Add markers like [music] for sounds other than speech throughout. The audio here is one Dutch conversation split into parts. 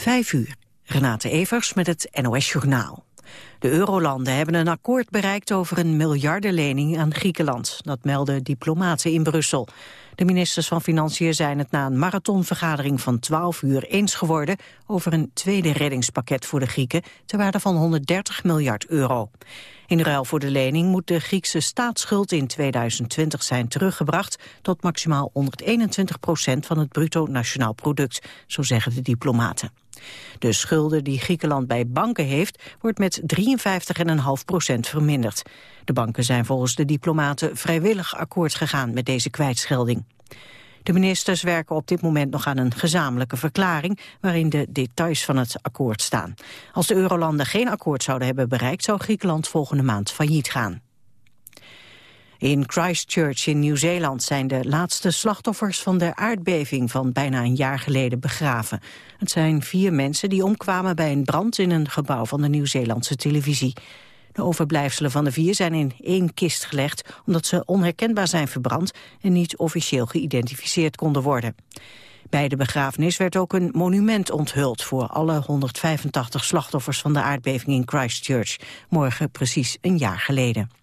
Vijf uur. Renate Evers met het NOS Journaal. De eurolanden hebben een akkoord bereikt over een miljardenlening aan Griekenland. Dat melden diplomaten in Brussel. De ministers van Financiën zijn het na een marathonvergadering van 12 uur eens geworden over een tweede reddingspakket voor de Grieken ter waarde van 130 miljard euro. In ruil voor de lening moet de Griekse staatsschuld in 2020 zijn teruggebracht tot maximaal 121 procent van het bruto nationaal product, zo zeggen de diplomaten. De schulden die Griekenland bij banken heeft, wordt met 53,5 procent verminderd. De banken zijn volgens de diplomaten vrijwillig akkoord gegaan met deze kwijtschelding. De ministers werken op dit moment nog aan een gezamenlijke verklaring waarin de details van het akkoord staan. Als de eurolanden geen akkoord zouden hebben bereikt zou Griekenland volgende maand failliet gaan. In Christchurch in Nieuw-Zeeland zijn de laatste slachtoffers van de aardbeving van bijna een jaar geleden begraven. Het zijn vier mensen die omkwamen bij een brand in een gebouw van de Nieuw-Zeelandse televisie. De overblijfselen van de vier zijn in één kist gelegd omdat ze onherkenbaar zijn verbrand en niet officieel geïdentificeerd konden worden. Bij de begrafenis werd ook een monument onthuld voor alle 185 slachtoffers van de aardbeving in Christchurch, morgen precies een jaar geleden.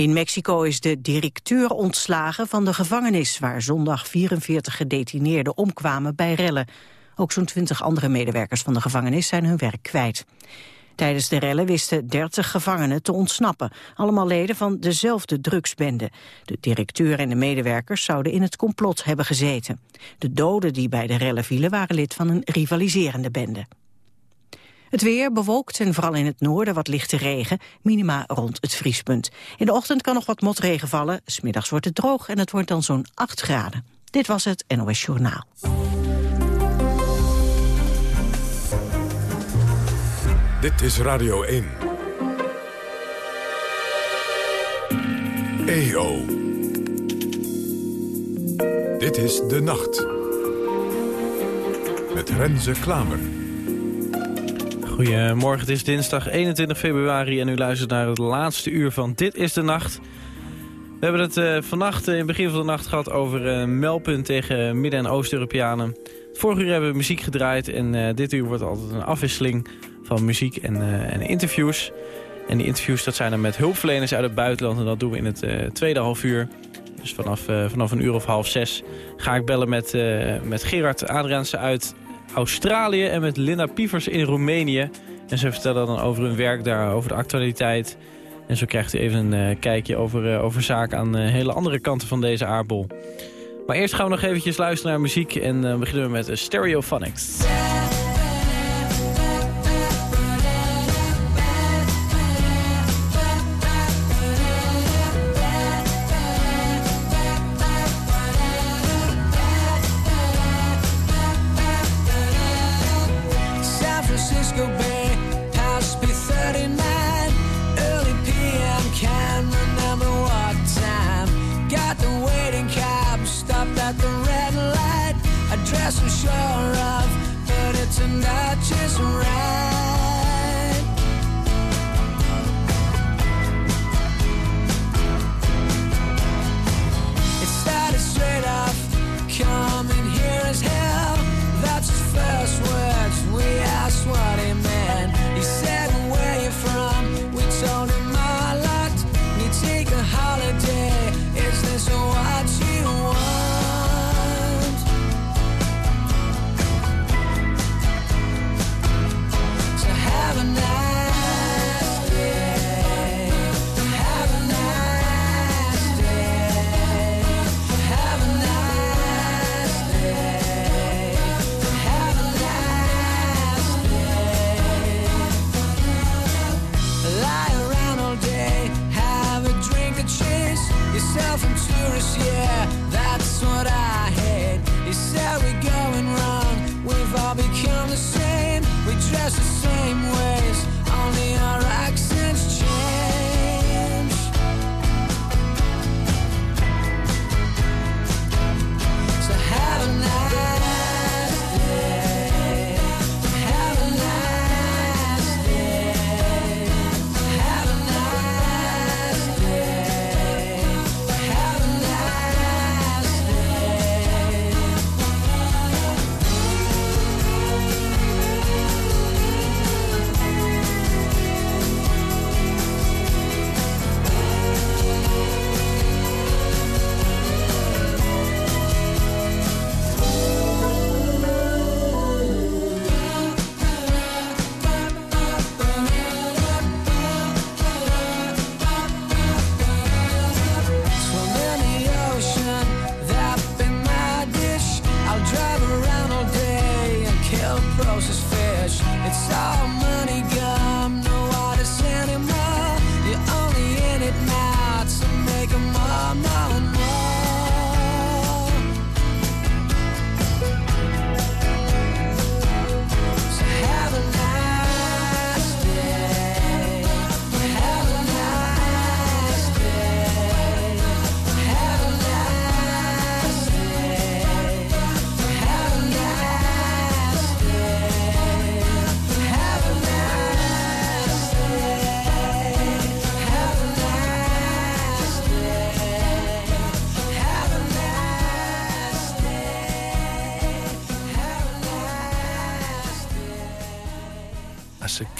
In Mexico is de directeur ontslagen van de gevangenis... waar zondag 44 gedetineerden omkwamen bij rellen. Ook zo'n 20 andere medewerkers van de gevangenis zijn hun werk kwijt. Tijdens de rellen wisten 30 gevangenen te ontsnappen. Allemaal leden van dezelfde drugsbende. De directeur en de medewerkers zouden in het complot hebben gezeten. De doden die bij de rellen vielen waren lid van een rivaliserende bende. Het weer bewolkt en vooral in het noorden wat lichte regen, minima rond het vriespunt. In de ochtend kan nog wat motregen vallen, smiddags wordt het droog en het wordt dan zo'n 8 graden. Dit was het NOS Journaal. Dit is Radio 1. EO. Dit is De Nacht. Met Renze Klamer. Goedemorgen, het is dinsdag 21 februari en u luistert naar het laatste uur van Dit is de Nacht. We hebben het uh, vannacht, uh, in het begin van de nacht gehad over uh, Melpunt tegen Midden- en Oost-Europeanen. Vorig uur hebben we muziek gedraaid en dit uur wordt altijd een afwisseling van muziek en, en, interviews. En die interviews dat zijn dan met hulpverleners uit het buitenland en dat doen we in het tweede half uur. Dus vanaf, vanaf een uur of half zes ga ik bellen met, met Gerard Adriaanse uit Australië en met Linda Pievers in Roemenië. En ze vertellen dan over hun werk daar, over de actualiteit. En zo krijgt u even een uh, kijkje over, uh, over zaken aan uh, hele andere kanten van deze aardbol. Maar eerst gaan we nog eventjes luisteren naar muziek en beginnen we met Stereophonics.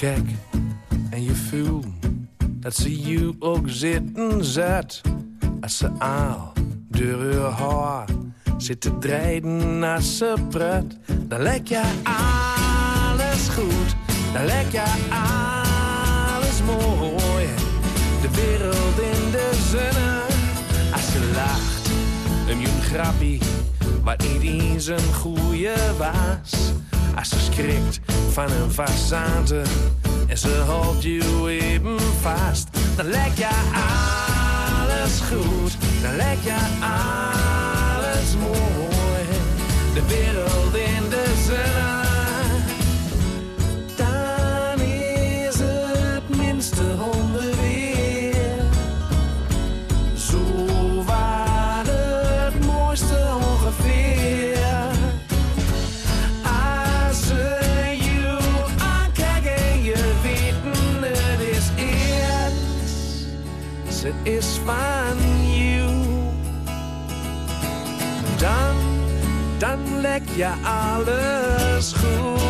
Kijkt en je voelt dat ze je ook zitten zet. Als ze aal door haar haar zit te draaien als ze pret. Dan lijkt je alles goed, dan lijkt je alles mooi. De wereld in de zonne, als ze lacht. Een jong grappie, wat niet eens een goeie was. Als ze schrikt van een façade en ze houdt je even vast. Dan lijkt je alles goed, dan lijkt je alles mooi. De wereld in je alles goed.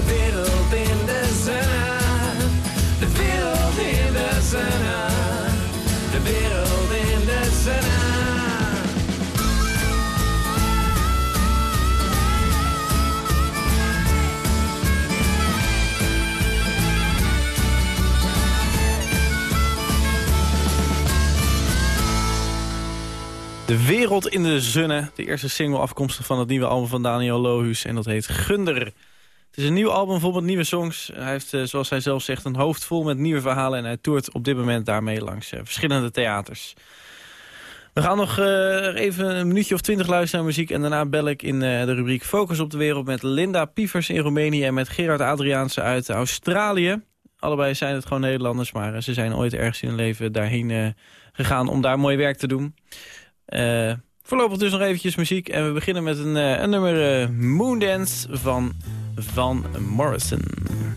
De wereld in de zonne. De wereld in de zonne. De wereld in de zonne. De Wereld in de Zonne. De eerste single afkomstig van het nieuwe album van Daniel Lohuus. En dat heet Gunder. Het is een nieuw album met nieuwe songs. Hij heeft, eh, zoals hij zelf zegt, een hoofd vol met nieuwe verhalen. En hij toert op dit moment daarmee langs eh, verschillende theaters. We gaan nog eh, even een minuutje of twintig luisteren naar muziek. En daarna bel ik in de rubriek Focus op de Wereld... met Linda Pievers in Roemenië en met Gerard Adriaanse uit Australië. Allebei zijn het gewoon Nederlanders, maar ze zijn ooit ergens in hun leven daarheen gegaan... om daar mooi werk te doen. Voorlopig dus nog eventjes muziek. En we beginnen met een, een nummer eh, Moondance van Van Morrison.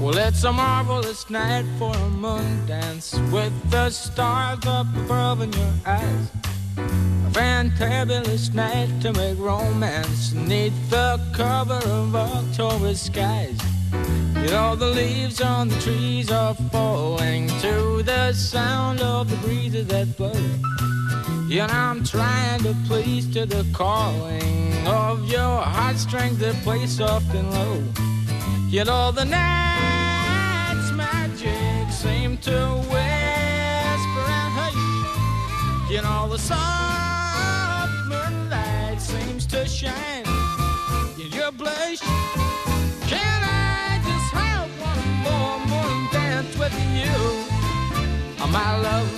Well, it's a marvelous night for a moon dance with the stars up above in your eyes. A fantabulous night to make romance neath the cover of October skies. You know, the leaves on the trees are falling to the sound of the breezes that blow. Know, I'm trying to please to the calling of your heartstrings that play soft and low. You know the night's magic seem to whisper and hush You know the soft moonlight seems to shine in your blush. Can I just have one more moon dance with you, oh, my love?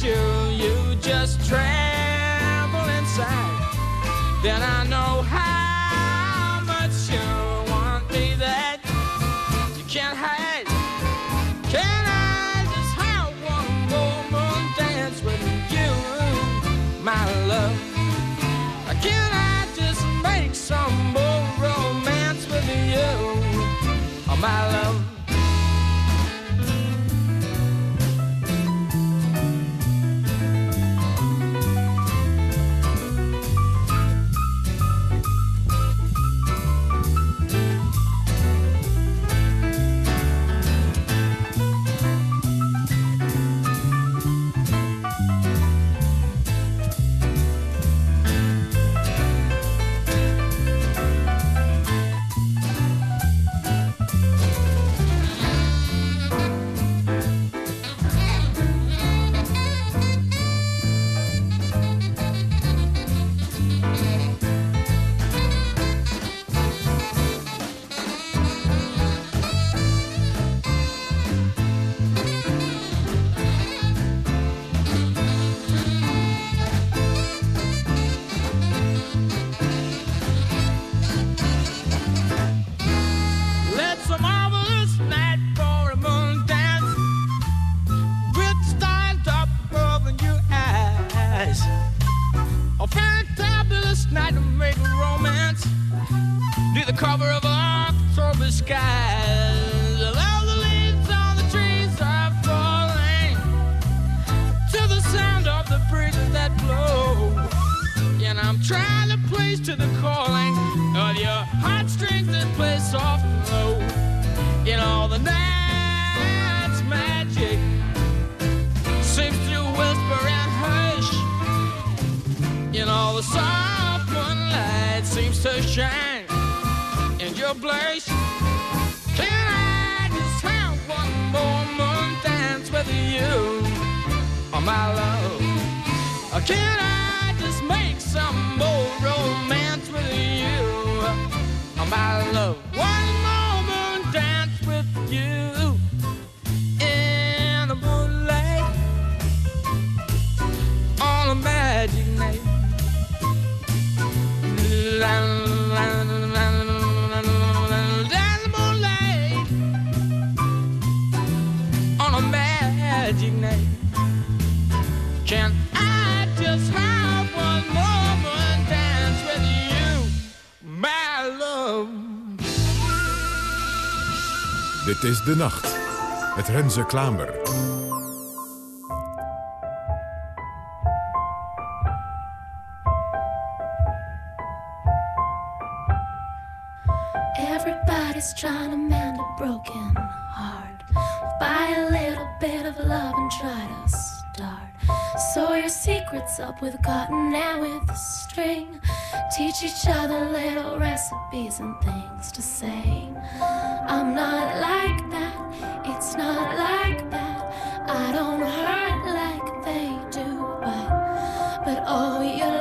sure you just travel inside. Then I know how much you want me that you can't hide. skies. All the leaves on the trees are falling to the sound of the breezes that blow. And I'm trying to please to the calling of your heartstrings that play soft and low. In all the night's magic seems to whisper and hush. In all the soft moonlight seems to shine in your place. With you are my love. Can I just make some more romance with you, oh, my love? Dit is De Nacht met Renze Klamer. Everybody's trying to mend a broken secrets up with cotton and with string. Teach each other little recipes and things to say. I'm not like that, it's not like that. I don't hurt like they do, but, but oh, you're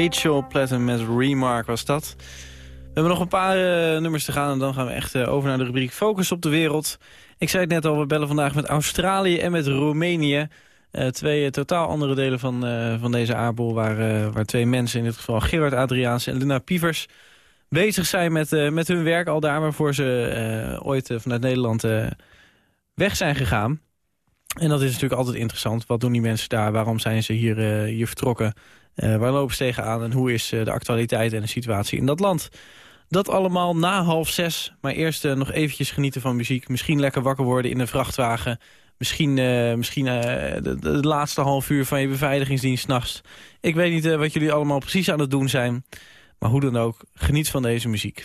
Rachel Platten met Remark was dat. We hebben nog een paar eh, nummers te gaan en dan gaan we echt eh, over naar de rubriek Focus op de Wereld. Ik zei het net al, we bellen vandaag met Australië en met Roemenië. Eh, twee totaal andere delen van, van deze aardbol waar, waar twee mensen, in dit geval Gerard Adriaans en Luna Pievers, bezig zijn met, met hun werk al daar waarvoor ze ooit vanuit Nederland weg zijn gegaan. En dat is natuurlijk altijd interessant. Wat doen die mensen daar? Waarom zijn ze hier, eh, hier vertrokken? Eh, waar lopen ze tegenaan? En hoe is eh, de actualiteit en de situatie in dat land? Dat allemaal na half zes. Maar eerst nog eventjes genieten van muziek. Misschien lekker wakker worden in een vrachtwagen. Misschien, misschien de laatste half uur van je beveiligingsdienst 's nachts. Ik weet niet wat jullie allemaal precies aan het doen zijn. Maar hoe dan ook, geniet van deze muziek.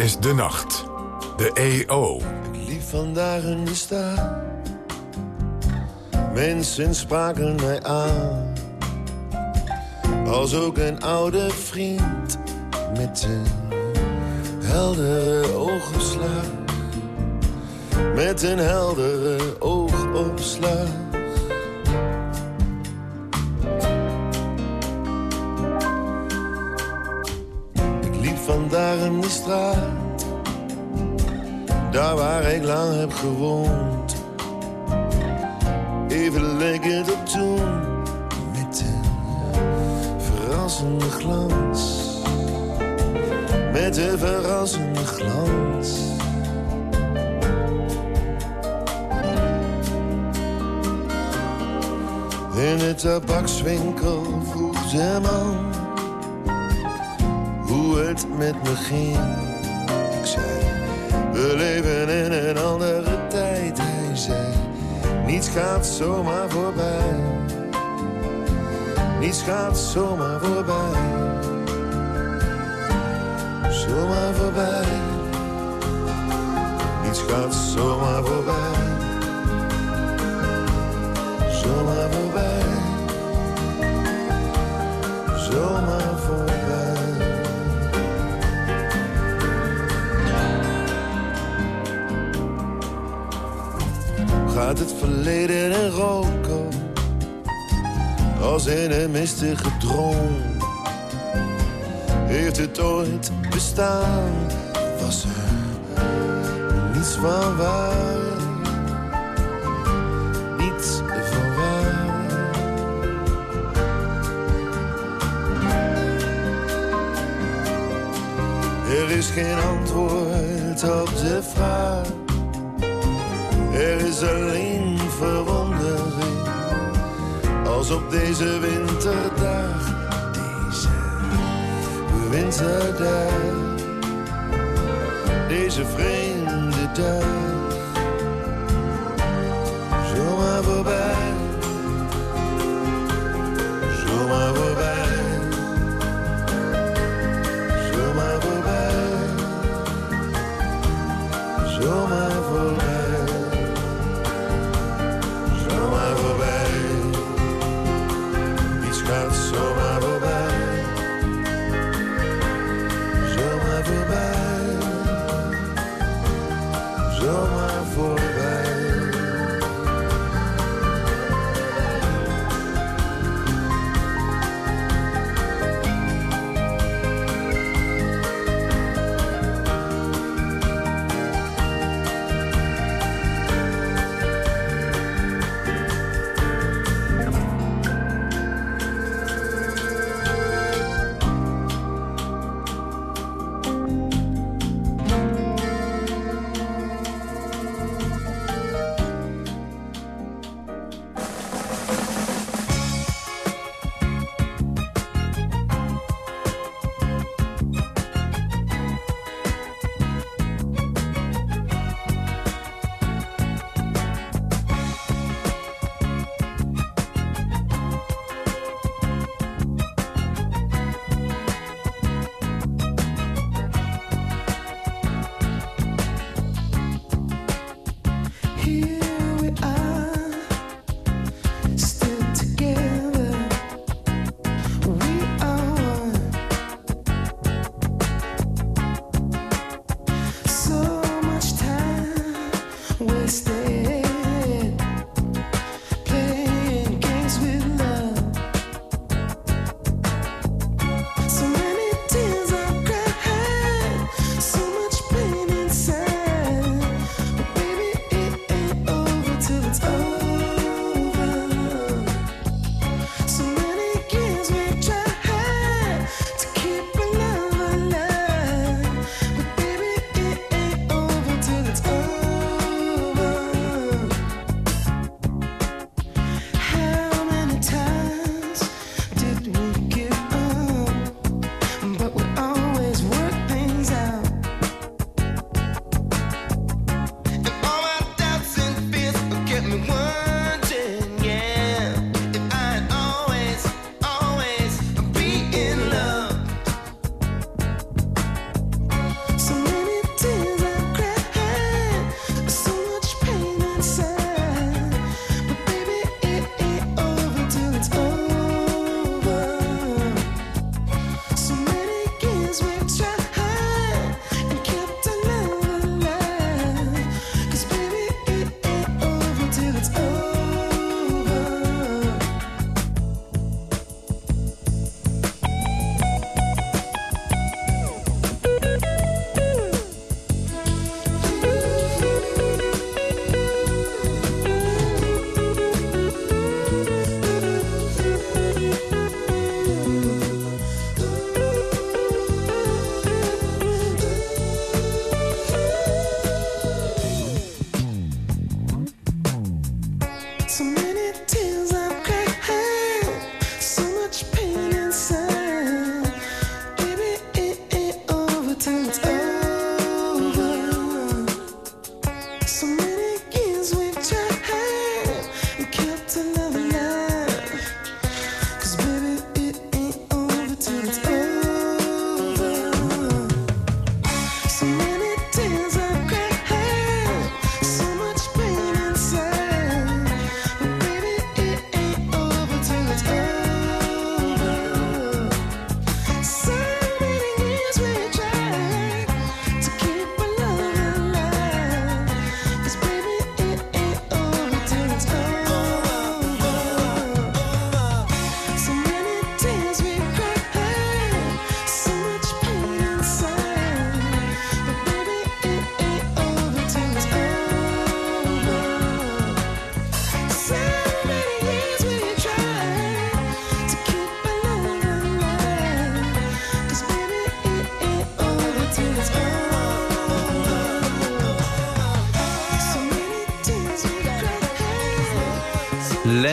Is de nacht. De EO. Ik liep vandaag in de stad. Mensen spraken mij aan. Als ook een oude vriend met een heldere oogopslag. Met een heldere oogopslag. Straat. Daar waar ik lang heb gewoond. Even leek het op toen. Met een verrassende glans. Met een verrassende glans. In de tabakswinkel vroeg de man hoe het met me ging. Ik zei, we leven in een andere tijd. Hij zei, niets gaat zomaar voorbij. Niets gaat zomaar voorbij. Zomaar voorbij. Niets gaat zomaar voorbij. Zomaar voorbij. Gaat het verleden in roken. Als in een mistige droom Heeft het ooit bestaan? Was er niets van waar? Niets van waar. Er is geen antwoord op de vraag er is alleen verwondering als op deze winterdag, deze winterdag, deze vreemde dag, zomaar voorbij, Zomaar voorbij.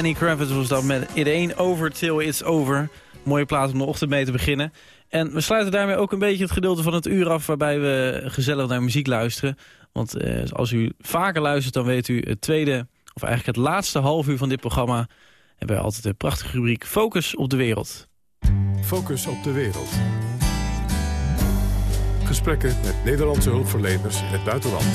Lenny Kravitz was dat met It Ain't Over Till It's Over. Mooie plaats om de ochtend mee te beginnen. En we sluiten daarmee ook een beetje het gedeelte van het uur af... waarbij we gezellig naar muziek luisteren. Want eh, als u vaker luistert, dan weet u het tweede... of eigenlijk het laatste half uur van dit programma... hebben we altijd de prachtige rubriek Focus op de Wereld. Focus op de wereld. Gesprekken met Nederlandse hulpverleners in het buitenland.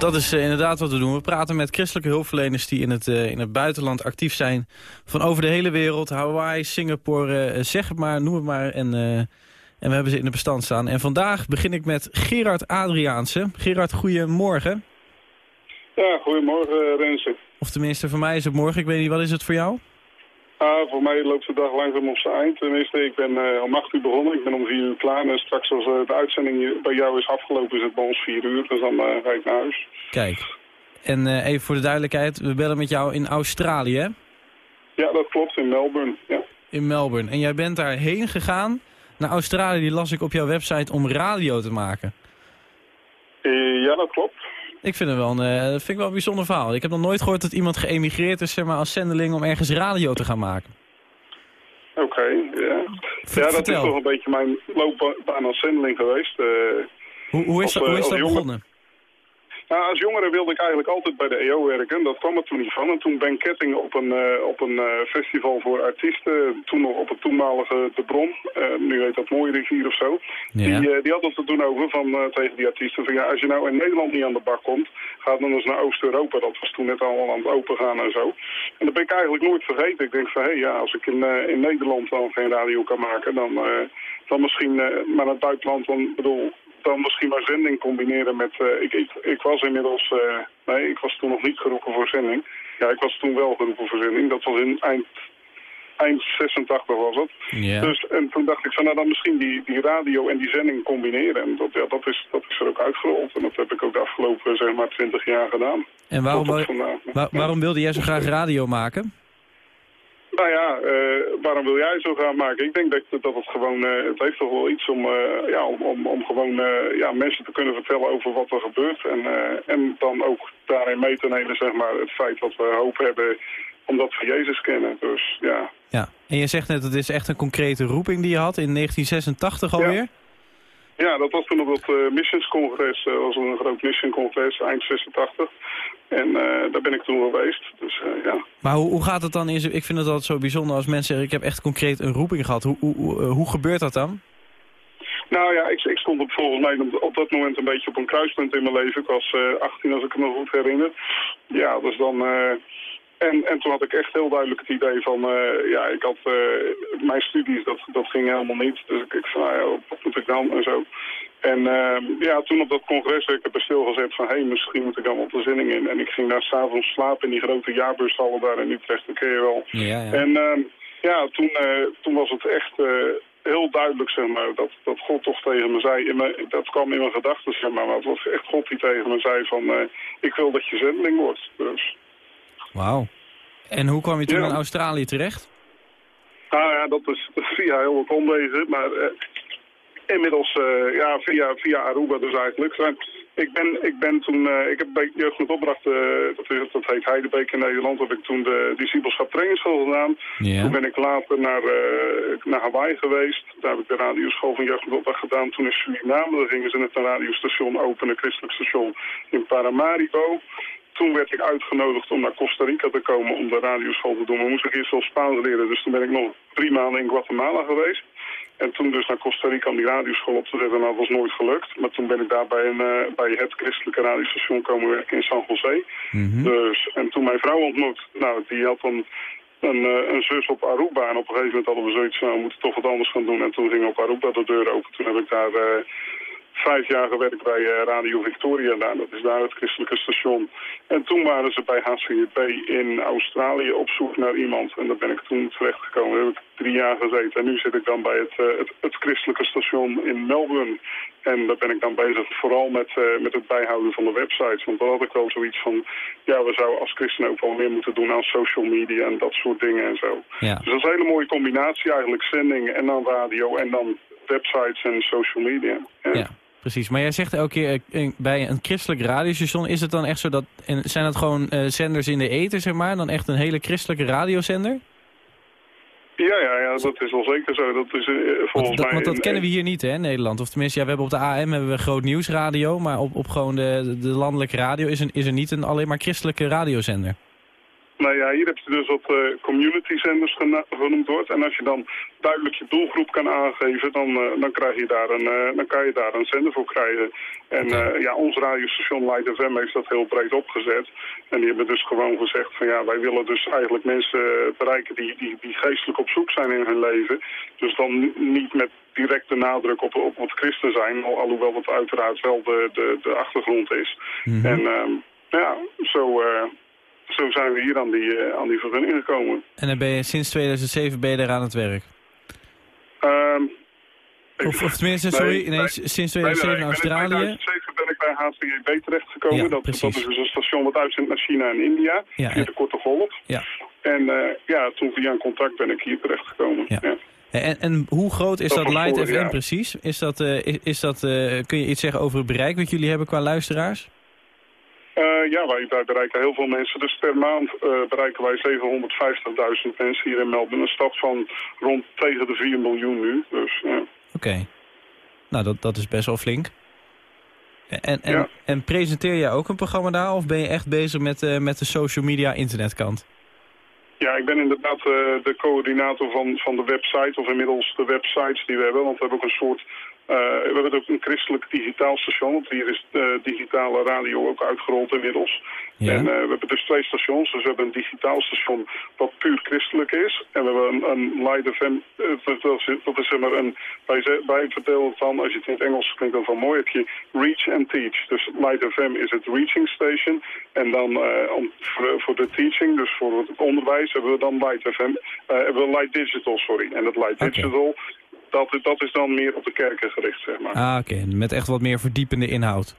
Dat is eh, inderdaad wat we doen. We praten met christelijke hulpverleners die in het, eh, in het buitenland actief zijn. Van over de hele wereld. Hawaii, Singapore, eh, zeg het maar, noem het maar. En, en we hebben ze in de bestand staan. En vandaag begin ik met Gerard Adriaanse. Gerard, goedemorgen. Ja, goedemorgen Renze. Of tenminste, voor mij is het morgen. Ik weet niet, wat is het voor jou? Ah, voor mij loopt de dag langzaam op zijn eind. Tenminste, ik ben eh, om 8 uur begonnen. Ik ben om 4 uur klaar. En straks als eh, de uitzending bij jou is afgelopen, is het bij ons 4 uur. Dus dan eh, ga ik naar huis. Kijk. En even voor de duidelijkheid, we bellen met jou in Australië, hè? Ja, dat klopt, in Melbourne. Ja, In Melbourne. En jij bent daarheen gegaan naar Australië, die las ik op jouw website, om radio te maken. Ja dat klopt. Ik vind het wel een, eh, vind ik wel een bijzonder verhaal. Ik heb nog nooit gehoord dat iemand geëmigreerd is zeg maar, als zendeling om ergens radio te gaan maken. Oké, ja. Ja, dat vertel. is toch een beetje mijn loopbaan als zendeling geweest. eh. Hoe, hoe is Als, dat, hoe eh, is als dat jongen- begonnen? Nou, als jongere wilde ik eigenlijk altijd bij de EO werken. Dat kwam er toen niet van. En toen Ben Ketting op een, eh, op een eh, festival voor artiesten, toen nog op het toenmalige De Bron, eh, nu heet dat Mooie Rivier of zo, Ja. die, die had het er toen over van, tegen die artiesten van ja, als je nou in Nederland niet aan de bak komt, ga dan eens naar Oost-Europa. Dat was toen net allemaal aan het opengaan en zo. En dat ben ik eigenlijk nooit vergeten. Ik denk van hé, ja, als ik in, in Nederland dan geen radio kan maken, dan, dan misschien, maar naar het buitenland, dan bedoel, dan misschien maar zending combineren met... eh, ik, ik, ik was inmiddels... eh, nee, ik was toen nog niet geroepen voor zending. Ja, ik was toen wel geroepen voor zending. Dat was in eind, eind 86 was het. Ja. Dus, en toen dacht ik van, nou dan misschien die, die radio en die zending combineren. En dat, ja, dat, is, dat is er ook uitgerold. En dat heb ik ook de afgelopen, zeg maar, 20 jaar gedaan. En waarom, waarom wilde jij zo graag radio maken? Nou ja, eh, waarom wil jij zo gaan maken? Ik denk dat, dat het gewoon, eh, het heeft toch wel iets om, eh, ja, om, om, om gewoon ja, mensen te kunnen vertellen over wat er gebeurt. En, en dan ook daarin mee te nemen, zeg maar, het feit dat we hoop hebben omdat we Jezus kennen. Dus ja, Ja. En je zegt net, het is echt een concrete roeping die je had in 1986 alweer? Ja, dat was toen op dat eh, missionscongres. Dat was een groot missioncongres, eind 86. En eh, daar ben ik toen geweest. Dus eh, ja. Maar hoe, hoe gaat het dan? In, ik vind het altijd zo bijzonder als mensen zeggen, ik heb echt concreet een roeping gehad. Hoe, hoe, hoe, eh, gebeurt dat dan? Nou ja, ik, ik stond op, volgens mij op, dat moment een beetje op een kruispunt in mijn leven. Ik was eh 18 als ik me goed herinner. Ja, dus dan... en, en toen had ik echt heel duidelijk het idee van... ja, ik had mijn studies, dat, dat ging helemaal niet. Dus ik, ik zei, nou ja, wat moet ik dan en zo. En eh, ja, toen op dat congres werd ik erbij stilgezet van... hé, hey, misschien moet ik dan op de zinning in. En ik ging daar s'avonds slapen in die grote jaarbushallen daar in Utrecht. Dat ken je wel. Ja, ja. En ehm, ja, toen, eh, toen was het echt eh, heel duidelijk, zeg maar, dat, dat God toch tegen me zei. In mijn, dat kwam in mijn gedachten, zeg maar. Maar het was echt God die tegen me zei van, eh, ik wil dat je zendeling wordt. Dus, Wauw. En hoe kwam je toen Ja. in Australië terecht? nou ja, dat is [laughs] via heel wat omwegen. Maar inmiddels, eh, ja, via, via Aruba dus eigenlijk. En Ik ben, ik ben toen, eh, ik heb bij Jeugd met Opdracht, eh, dat, heet Heidebeek in Nederland, heb ik toen de discipelschap trainingsschool gedaan. Toen ben ik later naar, eh, naar Hawaii geweest. Daar heb ik de radioschool van Jeugd met Opdracht gedaan. Toen in Suriname, daar gingen ze net een radiostation openen, een christelijk station in Paramaribo. Toen werd ik uitgenodigd om naar Costa Rica te komen om de radioschool te doen. Maar moest ik eerst wel Spaans leren, dus toen ben ik nog drie maanden in Guatemala geweest. En toen dus naar Costa Rica om die radioschool op te zetten. En dat was nooit gelukt. Maar toen ben ik daar bij, een, eh, bij het christelijke radiostation komen werken in San Jose. Mhm. Dus, en toen mijn vrouw ontmoet, nou, die had dan een, eh, een zus op Aruba. En op een gegeven moment hadden we zoiets van, nou, we moeten toch wat anders gaan doen. En toen ging op Aruba de deur open. Toen heb ik daar eh, vijf jaar gewerkt bij eh, Radio Victoria. Daar. Dat is daar het christelijke station. En toen waren ze bij HCJP in Australië op zoek naar iemand. En daar ben ik toen terechtgekomen. Daar heb ik drie jaar gezeten. En nu zit ik dan bij het, eh, het, het christelijke station in Melbourne. En daar ben ik dan bezig vooral met, eh, met het bijhouden van de websites. Want dan had ik wel zoiets van... Ja, we zouden als christenen ook wel meer moeten doen aan social media en dat soort dingen en zo. Ja. Dus dat is een hele mooie combinatie eigenlijk. Zending en dan radio en dan websites en social media. Ja. Ja. Precies, maar jij zegt elke keer eh, bij een christelijk radiostation... is het dan echt zo dat... en zijn dat gewoon eh, zenders in de eten, zeg maar? Dan echt een hele christelijke radiozender? Ja, ja, ja, dat is wel zeker zo. Dat is eh, volgens Want, dat, mij... want dat in- kennen we hier niet, hè, in Nederland. Of tenminste, ja, we hebben op de AM hebben we groot nieuwsradio... maar op, op gewoon de, de landelijke radio is, een, is er niet een alleen maar christelijke radiozender. Nou ja, hier heb je dus wat eh, community zenders genoemd wordt. En als je dan duidelijk je doelgroep kan aangeven, dan, eh, dan, krijg je daar een, eh, dan kan je daar een zender voor krijgen. En ja, ons radiostation Light FM heeft dat heel breed opgezet. En die hebben dus gewoon gezegd van ja, wij willen dus eigenlijk mensen bereiken die, die, die geestelijk op zoek zijn in hun leven. Dus dan ni- niet met directe nadruk op, op het christen zijn, al- alhoewel dat uiteraard wel de, de, de achtergrond is. En ehm, ja, zo... zo zijn we hier aan die, eh, aan die vergunning gekomen. En dan ben je sinds 2007 ben je daar aan het werk. Ehm, Of, of tenminste, Nee, sorry, nee, nee. sinds nee, 2007 nee, in ben in Australië. 2007 ben ik bij HCJB terechtgekomen. Ja, dat, dat precies. is dus een station wat uitzendt naar China en India. Ja, via de korte golf. Ja. En eh, ja, toen via een contact ben ik hier terechtgekomen. Ja. Ja. En, en hoe groot is Dat dat Light FM precies? Is dat, eh, is, is dat, kun je iets zeggen over het bereik wat jullie hebben qua luisteraars? Eh, ja, wij, wij bereiken heel veel mensen. Dus per maand eh, bereiken wij 750.000 mensen hier in Melbourne. Een stad van rond tegen de 4 miljoen nu. Dus ja. Oké. Nou, dat, dat is best wel flink. En, en, Ja. en presenteer jij ook een programma daar of ben je echt bezig met, eh, met de social media internetkant? Ja, ik ben inderdaad de coördinator van, van de website, of inmiddels de websites die we hebben. Want we hebben ook een soort, we hebben ook een christelijk digitaal station. Want hier is de digitale radio ook uitgerold inmiddels. Ja. En eh, we hebben dus twee stations. Dus we hebben een digitaal station wat puur christelijk is. En we hebben een, een Light FM, eh, dat, dat is, dat is zeg maar een, wij, vertellen het dan, als je het in het Engels klinkt dan van mooi, heb je reach and teach. Dus Light FM is het reaching station. En dan eh, om, voor, voor de teaching, dus voor het onderwijs, hebben we dan Light FM, eh, hebben we Light Digital, sorry. En dat Light. Digital, dat, dat is dan meer op de kerken gericht, zeg maar. Ah, oké. Met echt wat meer verdiepende inhoud.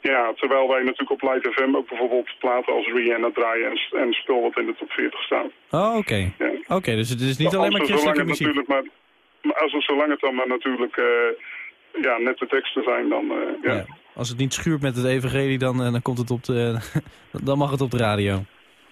Ja, terwijl wij natuurlijk op Light FM ook bijvoorbeeld platen als Rihanna draaien en, en spul wat in de top 40 staan. Oh, oké. Ja. Oké, dus het is niet alleen maar christelijke het muziek. natuurlijk maar, maar als we, zolang het dan maar natuurlijk eh, ja, net de teksten zijn, dan eh, ja. Ja. Als het niet schuurt met het evangelie, dan, eh, dan, komt het op de, [laughs] dan mag het op de radio.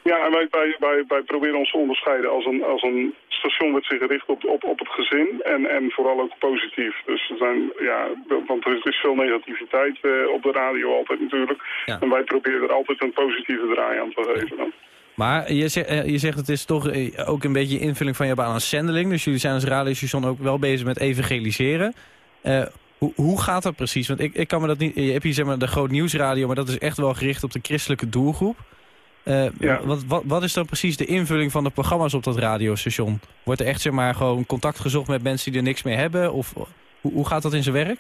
Ja, en wij, wij, wij, wij proberen ons te onderscheiden als een, als een station dat zich richt op, op, op het gezin en, en vooral ook positief. Dus er zijn, ja, want er is, is veel negativiteit eh, op de radio altijd natuurlijk. Ja. En wij proberen er altijd een positieve draai aan te geven dan. Maar je zegt, eh, je zegt het is toch eh, ook een beetje invulling van je baan als zendeling. Dus jullie zijn als radiostation ook wel bezig met evangeliseren. Hoe, hoe gaat dat precies? Want ik, ik kan me dat niet... Je hebt hier zeg maar de groot nieuwsradio, maar dat is echt wel gericht op de christelijke doelgroep. Eh, Ja. wat, wat, wat is dan precies de invulling van de programma's op dat radiostation? Wordt er echt zeg maar gewoon contact gezocht met mensen die er niks mee hebben? Of hoe, hoe gaat dat in zijn werk?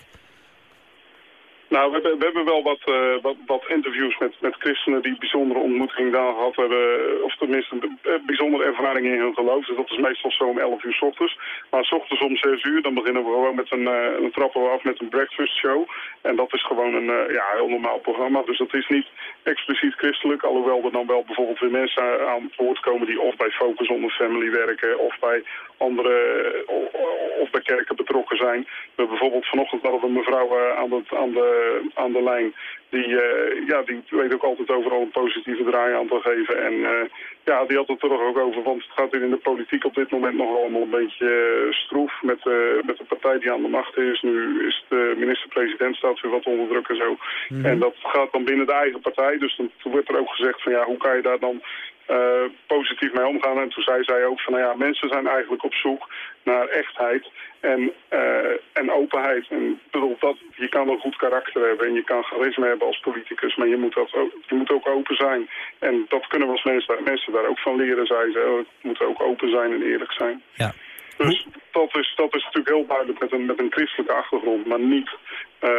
Nou, we hebben, we hebben wel wat, eh, wat, wat interviews met, met christenen die bijzondere ontmoetingen daar gehad hebben. Of tenminste eh, bijzondere ervaringen in hun geloof. Dus dat is meestal zo om 11 uur s ochtends. Maar s ochtends om 6 uur, dan beginnen we gewoon met een, eh dan trappen we af met een breakfast show. En dat is gewoon een eh, ja, heel normaal programma. Dus dat is niet expliciet christelijk. Alhoewel er dan wel bijvoorbeeld weer mensen aan het woord komen die of bij Focus on the Family werken. Of bij andere, of, bij kerken betrokken zijn. We hebben bijvoorbeeld vanochtend hadden we een mevrouw eh, aan, het, aan, de, aan de lijn. Die, eh, ja, die weet ook altijd overal een positieve draai aan te geven. En eh, ja, die had het er toch ook over. Want het gaat in de politiek op dit moment nog allemaal een beetje stroef. Met, met de partij die aan de macht is. Nu is de minister-president staat weer wat onder druk en zo. En dat gaat dan binnen de eigen partij. Dus dan wordt er ook gezegd van ja, hoe kan je daar dan eh, positief mee omgaan. En toen zei zij ook van, nou ja, mensen zijn eigenlijk op zoek naar echtheid en, eh, en openheid. En bedoel, dat, je kan een goed karakter hebben en je kan charisma hebben als politicus, maar je moet, dat ook, je moet ook open zijn. En dat kunnen we als mensen, mensen daar ook van leren, zei ze. We moeten ook open zijn en eerlijk zijn. Ja. Dus dat is, dat is natuurlijk heel duidelijk met een, met een christelijke achtergrond, maar niet, eh,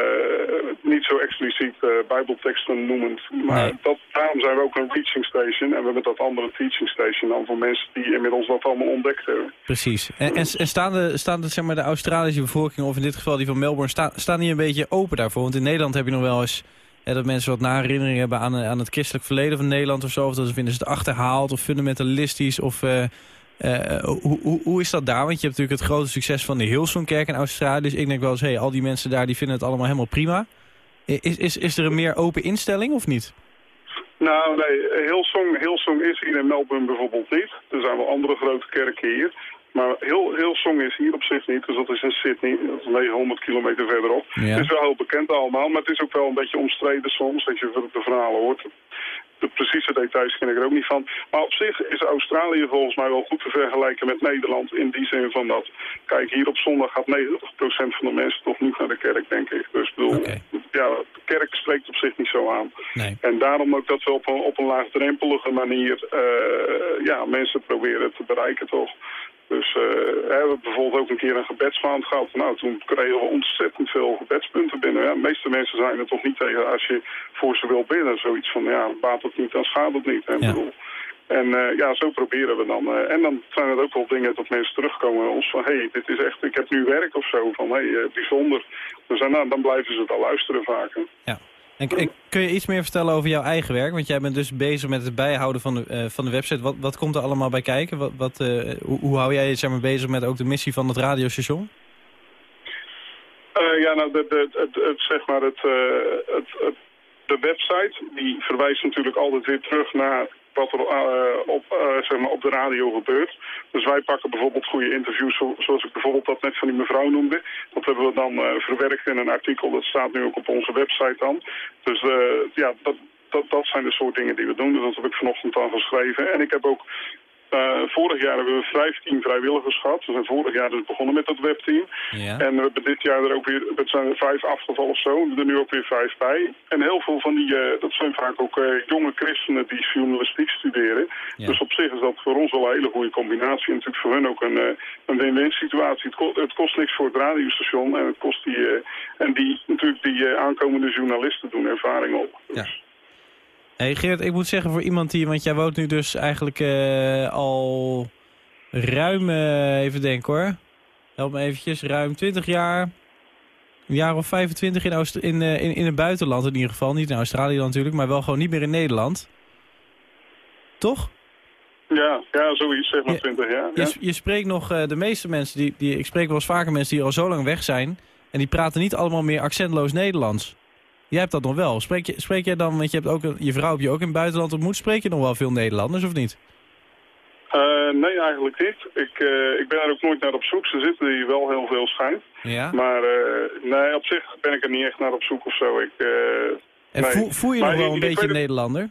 niet zo expliciet eh, bijbelteksten noemend. Maar Nee. dat, daarom zijn we ook een teaching station en we hebben dat andere teaching station dan voor mensen die inmiddels dat allemaal ontdekt hebben. Precies. En, en, en staan, de, staan de, zeg maar, de Australische bevolking, of in dit geval die van Melbourne, staan, staan die een beetje open daarvoor? Want in Nederland heb je nog wel eens hè, dat mensen wat naherinneringen hebben aan, eh, aan het christelijk verleden van Nederland of zo. Of dat ze vinden ze het achterhaald of fundamentalistisch of... Eh, hoe, hoe, hoe is dat daar? Want je hebt natuurlijk het grote succes van de Hillsongkerk in Australië. Dus ik denk wel eens, hey, al die mensen daar die vinden het allemaal helemaal prima. Is, is, is er een meer open instelling of niet? Nou, nee, Hillsong, Hillsong is hier in Melbourne bijvoorbeeld niet. Er zijn wel andere grote kerken hier. Maar heel, Hillsong is hier op zich niet, dus dat is in Sydney, dat is 900 kilometer verderop. Ja. Het is wel heel bekend allemaal, maar het is ook wel een beetje omstreden soms, dat je de verhalen hoort. De precieze details ken ik er ook niet van. Maar op zich is Australië volgens mij wel goed te vergelijken met Nederland. In die zin van dat, kijk, hier op zondag gaat 90% van de mensen toch niet naar de kerk, denk ik. Dus ik bedoel, ja, de kerk spreekt op zich niet zo aan. Nee. En daarom ook dat we op een, op een laagdrempelige manier eh, ja, mensen proberen te bereiken toch. Dus eh, we hebben bijvoorbeeld ook een keer een gebedsmaand gehad. Nou, toen kregen we ontzettend veel gebedspunten binnen. Ja, de meeste mensen zijn er toch niet tegen als je voor ze wil bidden. Zoiets van, ja, baat het niet, dan schaadt het niet. En, Ja. bedoel, en eh, ja, zo proberen we dan. eh, en dan zijn er ook wel dingen dat mensen terugkomen ons van... hé, hey, dit is echt, ik heb nu werk of zo. Van, hé, hey, eh, bijzonder. Dus nou, dan blijven ze wel luisteren vaak. hè. Ja. En, kun je iets meer vertellen over jouw eigen werk? Want jij bent dus bezig met het bijhouden van de, eh, van de website. Wat, wat komt er allemaal bij kijken? Wat, wat, eh, hoe, hoe hou jij je zeg maar, bezig met ook de missie van het radiostation? Eh, ja, nou, de, de, het, het, zeg maar het, het, het- de website die verwijst natuurlijk altijd weer terug naar wat er eh, op, eh, zeg maar op de radio gebeurt. Dus wij pakken bijvoorbeeld goede interviews, zo- zoals ik bijvoorbeeld dat net van die mevrouw noemde. Dat hebben we dan eh, verwerkt in een artikel, dat staat nu ook op onze website dan. Dus ja, dat, dat, dat zijn de soort dingen die we doen. Dus dat heb ik vanochtend dan geschreven. En ik heb ook eh, vorig jaar hebben we 15 vrijwilligers gehad. We zijn vorig jaar dus begonnen met dat webteam. Ja. En we hebben dit jaar er ook weer, het zijn er vijf afgevallen of zo, we hebben er nu ook weer vijf bij. En heel veel van die, eh, dat zijn vaak ook eh, jonge christenen die journalistiek studeren. Ja. Dus op zich is dat voor ons wel een hele goede combinatie. En natuurlijk voor hun ook een, een win-win situatie. Het, ko- het kost niks voor het radiostation en het kost die, en die, natuurlijk die aankomende journalisten doen ervaring op. Ja. Hey Geert, ik moet zeggen voor iemand die, want jij woont nu dus eigenlijk eh, al ruim, eh, even denken hoor. Help me eventjes, ruim 20 jaar, een jaar of 25 in, Oost in, eh, in, in het buitenland in ieder geval. Niet in Australië dan natuurlijk, maar wel gewoon niet meer in Nederland. Toch? Ja, ja zoiets, zeg maar Ja. 20 jaar. Je, Ja. je spreekt nog, de meeste mensen, die, die, ik spreek wel eens vaker mensen die al zo lang weg zijn. En die praten niet allemaal meer accentloos Nederlands. Jij hebt dat nog wel. Spreek, je, spreek jij dan, want je, hebt ook een, je vrouw heb je ook in het buitenland ontmoet. Spreek je nog wel veel Nederlanders of niet? Eh, nee, eigenlijk niet. Ik, eh, ik ben er ook nooit naar op zoek. Ze zitten hier wel heel veel schijn. Ja. Maar eh, nee, op zich ben ik er niet echt naar op zoek of zo. Ik, En nee. voel, voel je Maar nog wel een beetje weet Nederlander?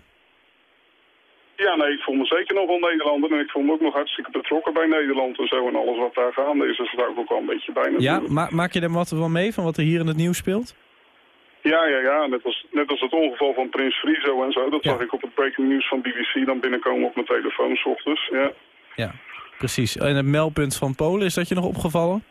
Ja, nee, ik voel me zeker nog wel Nederlander. En ik voel me ook nog hartstikke betrokken bij Nederland en zo. En alles wat daar gaande is, dus daar ook wel een beetje bij Ja, ma maak je er wat van mee van wat er hier in het nieuws speelt? Ja, ja, ja. Net als, net als het ongeval van Prins Frizo en zo. Dat Ja. zag ik op het breaking news van BBC dan binnenkomen op mijn telefoon 's ochtends. Ja. Ja, precies. En het meldpunt van Polen, is dat je nog opgevallen?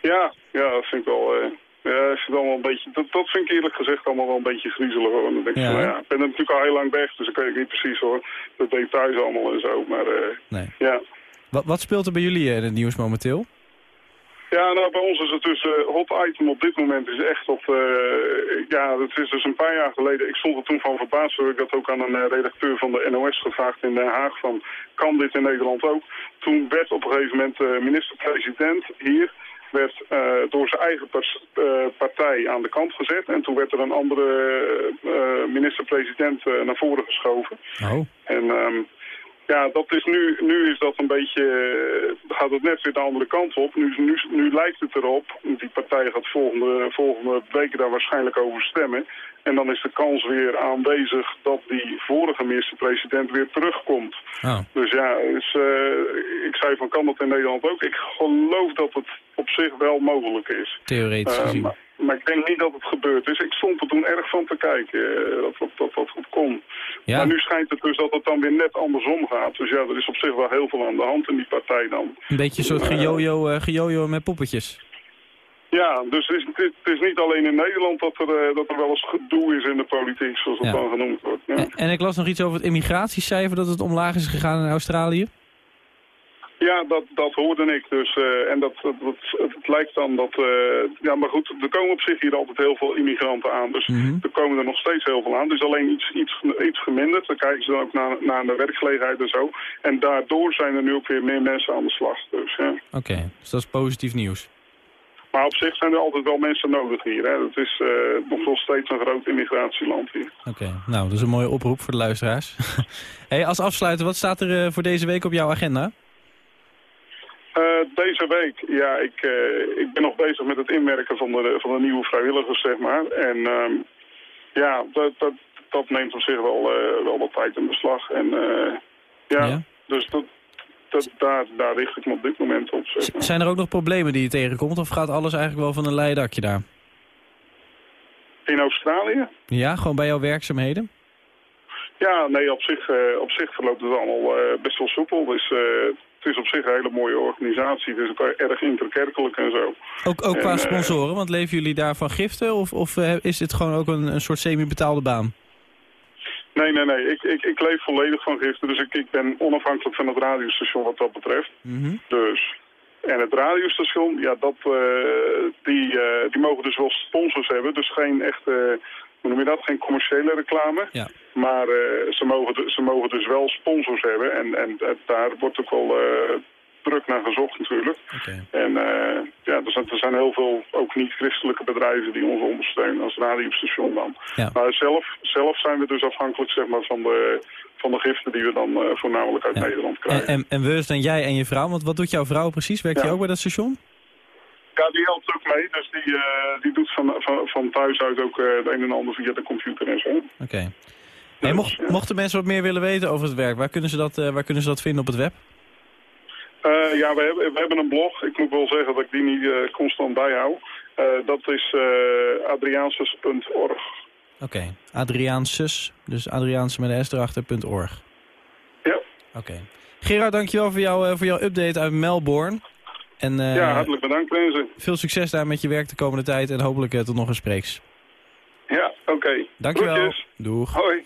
Ja, ja, dat vind ik wel... eh ja, is het allemaal een beetje, dat, dat vind ik eerlijk gezegd allemaal wel een beetje griezelig hoor. Dan denk ik Ja. van, nou ja, ik ben er natuurlijk al heel lang weg, dus ik weet niet precies hoor. De details allemaal en zo, maar eh, Nee. ja. Wat, wat speelt er bij jullie eh, in het nieuws momenteel? Ja, nou bij ons is het dus, eh, hot item op dit moment is echt op, eh, ja, het is dus een paar jaar geleden, ik stond er toen van verbaasd, ik dat ook aan een eh, redacteur van de NOS gevraagd in Den Haag, van kan dit in Nederland ook? Toen werd op een gegeven moment de minister-president hier, werd door zijn eigen partij aan de kant gezet en toen werd er een andere eh, minister-president naar voren geschoven. Oh. En ehm, ja, dat is nu, nu is dat een beetje, eh, gaat het net weer de andere kant op. Nu, nu, nu lijkt het erop, die partij gaat volgende, volgende week daar waarschijnlijk over stemmen. En dan is de kans weer aanwezig dat die vorige minister-president weer terugkomt. Oh. Dus ja, dus, eh, ik zei van kan dat in Nederland ook? Ik geloof dat het op zich wel mogelijk is. Theoretisch Eh, gezien. maar, maar ik denk niet dat het gebeurd is. Ik stond er toen erg van te kijken eh, dat, dat, dat dat goed kon. Ja. Maar nu schijnt het dus dat het dan weer net andersom gaat. Dus ja, er is op zich wel heel veel aan de hand in die partij dan. Een beetje een soort gejojo, gejojo met poppetjes. Ja, dus het is, het is niet alleen in Nederland dat er, eh, dat er wel eens gedoe is in de politiek, zoals het Ja. dan genoemd wordt. Ja. En, en ik las nog iets over het immigratiecijfer dat het omlaag is gegaan in Australië. Ja, dat, dat hoorde ik dus. eh, en dat, dat, dat- het lijkt dan dat... eh, ja, maar goed, er komen op zich hier altijd heel veel immigranten aan. Dus Mhm. er komen er nog steeds heel veel aan. Dus alleen iets, iets, iets geminderd. Dan kijken ze dan ook naar, naar de werkgelegenheid en zo. En daardoor zijn er nu ook weer meer mensen aan de slag. Dus, ja. Oké, dus dat is positief nieuws. Maar op zich zijn er altijd wel mensen nodig hier. Hè. Het is eh, nog wel steeds een groot immigratieland hier. Oké, nou, dat is een mooie oproep voor de luisteraars. [laughs] hey, als afsluiter, wat staat er eh, voor deze week op jouw agenda? Eh, deze week, ja, ik, ik ben nog bezig met het inwerken van de, van de nieuwe vrijwilligers, zeg maar. En ehm, ja, dat, dat, dat neemt op zich wel, wel wat tijd in beslag. En ja, Ja. dus dat, dat, daar, daar richt ik me op dit moment op, zeg maar. Zijn er ook nog problemen die je tegenkomt of gaat alles eigenlijk wel van een leien dakje daar? In Australië? Ja, gewoon bij jouw werkzaamheden? Ja, nee, op zich, eh, op zich verloopt het allemaal eh, best wel soepel. Dus eh, het is op zich een hele mooie organisatie. Het is ook erg interkerkelijk en zo. Ook, ook qua En, sponsoren, want leven jullie daar van giften of, of is dit gewoon ook een, een soort semi-betaalde baan? Nee, nee, nee. Ik, ik, ik leef volledig van giften. Dus ik, ik ben onafhankelijk van het radiostation wat dat betreft. Mhm. Dus. En het radiostation, ja, dat, eh, die, eh, die mogen dus wel sponsors hebben. Dus geen echte, hoe noem je dat, geen commerciële reclame. Ja. Maar eh, ze, mogen, ze mogen dus wel sponsors hebben. En, en eh, daar wordt ook wel druk naar gezocht natuurlijk. En eh, ja, er zijn, er zijn heel veel ook niet-christelijke bedrijven die ons ondersteunen als radiostation dan. Ja. Maar zelf, zelf zijn we dus afhankelijk zeg maar, van, de, van de giften die we dan eh, voornamelijk uit Ja. Nederland En, krijgen. en, en Wurst en jij en je vrouw, want wat doet jouw vrouw precies? Werkt Ja. je ook bij dat station? Ja, die helpt ook mee. Dus die, eh, die doet van, van, van thuis uit ook het een en ander via de computer en zo. Oké. Hey, mocht, ja. mochten mensen wat meer willen weten over het werk, waar kunnen ze dat, waar kunnen ze dat vinden op het web? Eh, ja, we hebben, we hebben een blog. Ik moet wel zeggen dat ik die niet eh, constant bijhoud. Eh, dat is adriaansus.org. Oké, Adriaansus, dus Adriaanse met de S erachter.org. Ja. Oké. Gerard, dankjewel voor, jou, voor jouw update uit Melbourne. En ja, hartelijk bedankt mensen. veel succes daar met je werk de komende tijd en hopelijk tot nog een spreeks. Ja, oké. Dankjewel. Groetjes. Doeg. Hoi.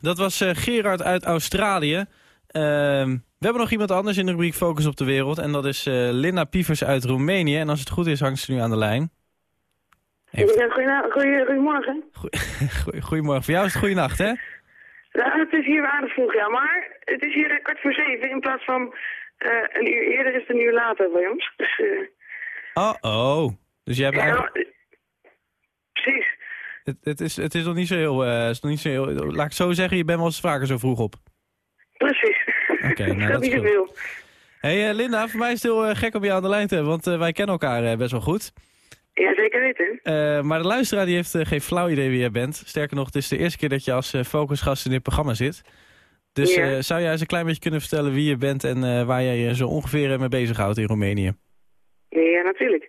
Dat was Gerard uit Australië. Ehm, we hebben nog iemand anders in de rubriek Focus op de Wereld. En dat is eh, Linda Pievers uit Roemenië. En als het goed is, hangt ze nu aan de lijn. Goedemorgen. Goe- [laughs] Goedemorgen. Voor jou is het goeienacht, hè? Ja, het is hier aardig vroeg, ja. Maar het is hier eh, kwart voor zeven in plaats van eh, een uur eerder is het een uur later bij ons. Dus, eh, Oh, oh. Dus je hebt ja, eigenlijk... eh, precies. Het, het, is, het is nog niet zo heel... eh, het is nog niet zo heel laat ik het zo zeggen, je bent wel eens vaker zo vroeg op. Precies. [laughs] Oké, nou, dat niet scheelt. zoveel. hey, eh, Linda, voor mij is het heel eh, gek om je aan de lijn te hebben. Want eh, wij kennen elkaar best wel goed. Ja, zeker weten. Maar de luisteraar die heeft geen flauw idee wie jij bent. Sterker nog, het is de eerste keer dat je als focusgast in dit programma zit. Dus Ja. zou jij eens een klein beetje kunnen vertellen wie je bent... en waar jij je zo ongeveer mee bezighoudt in Roemenië? Ja, natuurlijk.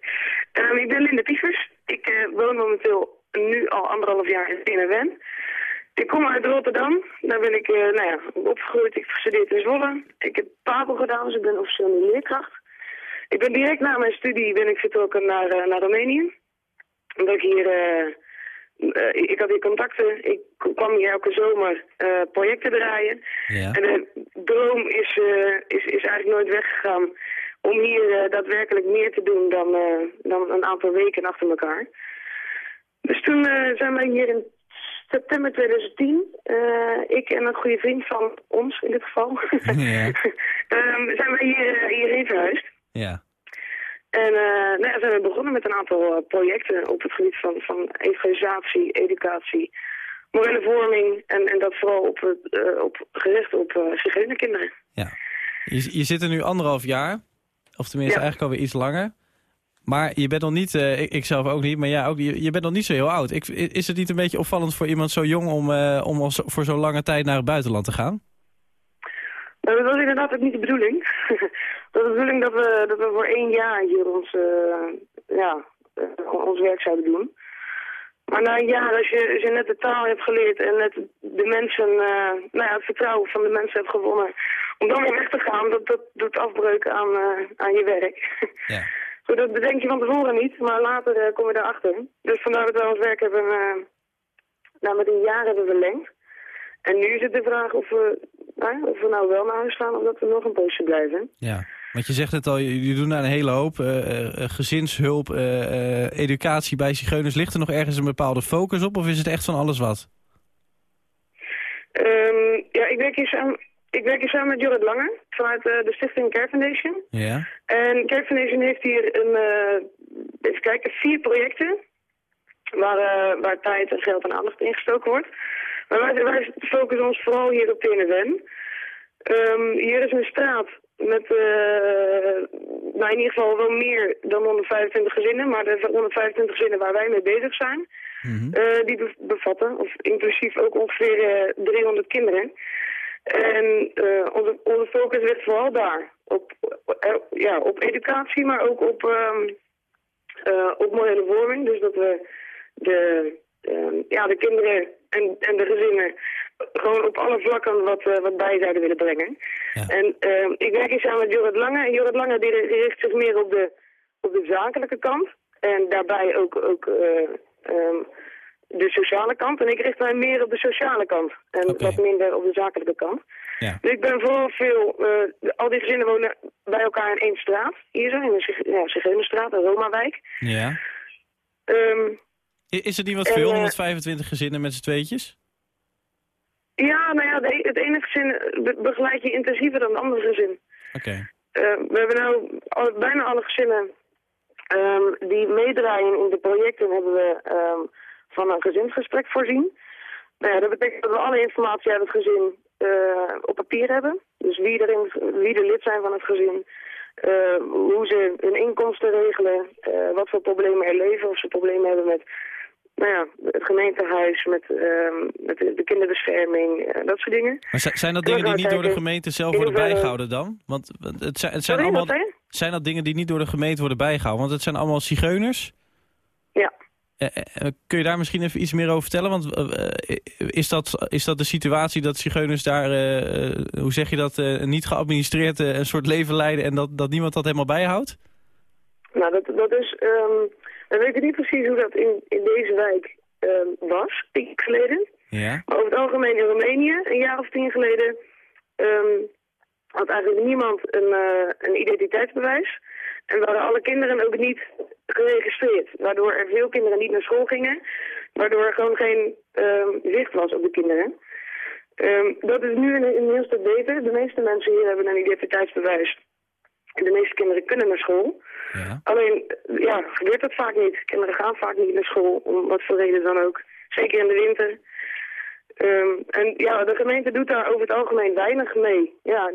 Ehm, ik ben Linda Pievers. Ik woon momenteel nu al anderhalf jaar in Pinnewen. Ik kom uit Rotterdam. Daar ben ik eh, nou ja, opgegroeid. Ik heb gestudeerd in Zwolle. Ik heb PABO gedaan, dus ik ben officieel leerkracht. Ik ben direct na mijn studie ben ik vertrokken naar, eh, naar Roemenië. Omdat ik hier... eh, ik had hier contacten. Ik kwam hier elke zomer projecten draaien. Ja. En de droom is, is, is eigenlijk nooit weggegaan om hier daadwerkelijk meer te doen dan, dan een aantal weken achter elkaar. Dus toen zijn wij hier in september 2010, eh, ik en een goede vriend van ons in dit geval, Ja. [laughs] ehm, zijn wij hier, eh, hierheen verhuisd. Ja. En eh nou zijn we begonnen met een aantal projecten op het gebied van, van evangelisatie, educatie, morele vorming en, en dat vooral op, het, eh, op, gericht op uh, kinderen. ja. Je, je zit er nu anderhalf jaar. Of tenminste Ja. eigenlijk alweer iets langer. Maar je bent nog niet, eh, ik, ik zelf ook niet, maar ja, ook, je, je bent nog niet zo heel oud. Ik, is het niet een beetje opvallend voor iemand zo jong om, eh, om al zo- voor zo'n lange tijd naar het buitenland te gaan? Nou, dat was inderdaad ook niet de bedoeling. [laughs] dat was de bedoeling dat we, dat we voor één jaar hier ons, eh, ja, ons werk zouden doen. Maar na een jaar, als je, als je net de taal hebt geleerd en net de mensen, nou ja, het vertrouwen van de mensen hebt gewonnen, om dan weer weg te gaan, dat, dat doet afbreuk aan, aan je werk. Ja. [laughs] Zo, dat bedenk je van tevoren niet, maar later eh, kom je daarachter. Dus vandaar dat we ons werk hebben, eh, nou, met een jaar hebben verlengd. En nu is het de vraag of we Nou, of we nou wel naar huis gaan of dat we nog een poosje blijven. Ja, want je zegt het al, jullie doen daar een hele hoop. eh, gezinshulp, educatie bij zigeuners. Ligt er nog ergens een bepaalde focus op of is het echt van alles wat? Ehm, ja, ik werk, hier samen, ik werk hier samen met Jorrit Lange vanuit eh, de stichting Care Foundation. Ja. En Care Foundation heeft hier een, eh, even kijken, vier projecten waar, eh, waar tijd en geld en aandacht in gestoken wordt. Maar wij, wij focussen ons vooral hier op TNWN. Ehm hier is een straat met uh, nou in ieder geval wel meer dan 125 gezinnen, maar de 125 gezinnen waar wij mee bezig zijn, eh, die be- bevatten, of inclusief ook ongeveer eh, 300 kinderen. En eh, onze, onze focus ligt vooral daar. Op, eh, ja, op educatie, maar ook op, eh, op morele vorming. Dus dat we de, ehm, ja, de kinderen en, en de gezinnen gewoon op alle vlakken wat, wat bij zouden willen brengen. En ehm, ik werk hier samen met Jorrit Lange. En Jorrit Lange die richt zich meer op de, op de zakelijke kant. En daarbij ook, ook ehm, de sociale kant. En ik richt mij meer op de sociale kant. En wat minder op de zakelijke kant. Ja. Dus ik ben vooral veel... eh, al die gezinnen wonen bij elkaar in één straat. Hier zo, in de ja, Zigeunerstraat, een Roma-wijk. Ja. Ehm, Is het niet wat En, veel, eh, 125 gezinnen met z'n tweetjes? ja, nou ja, de, het ene gezin eh, be- begeleid je intensiever dan het andere gezin. Oké. Eh, we hebben nou al- bijna alle gezinnen ehm, die meedraaien in de projecten hebben we ehm, van een gezinsgesprek voorzien. Nou ja, dat betekent dat we alle informatie uit het gezin eh, op papier hebben. Dus wie, erin, wie de lid zijn van het gezin, eh, hoe ze hun inkomsten regelen, eh, wat voor problemen er leven, of ze problemen hebben met nou ja, het gemeentehuis, met, ehm, met de, de kinderbescherming, dat soort dingen. Maar zi- zijn dat dingen die niet door de gemeente zelf worden bijgehouden dan? Want het zijn, het zijn allemaal... Zijn dat dingen die niet door de gemeente worden bijgehouden? Want het zijn allemaal zigeuners. Ja. Eh, eh, eh, kun je daar misschien even iets meer over vertellen? Want is, dat, is dat de situatie dat zigeuners daar, hoe zeg je dat, niet geadministreerd een soort leven leiden en dat, dat niemand dat helemaal bijhoudt? Nou, dat, dat is... ehm we weten niet precies hoe dat in, in deze wijk ehm, was, tien jaar geleden. Ja. Maar over het algemeen in Roemenië, een jaar of tien geleden, ehm, had eigenlijk niemand een, een identiteitsbewijs. En waren alle kinderen ook niet geregistreerd. Waardoor er veel kinderen niet naar school gingen. Waardoor er gewoon geen ehm, zicht was op de kinderen. Ehm, dat is nu een, een heel stuk beter. De meeste mensen hier hebben een identiteitsbewijs. En de meeste kinderen kunnen naar school. Alleen, ja, gebeurt dat vaak niet. Kinderen gaan vaak niet naar school, om wat voor reden dan ook. Zeker in de winter. Ehm, en ja, de gemeente doet daar over het algemeen weinig mee. Ja,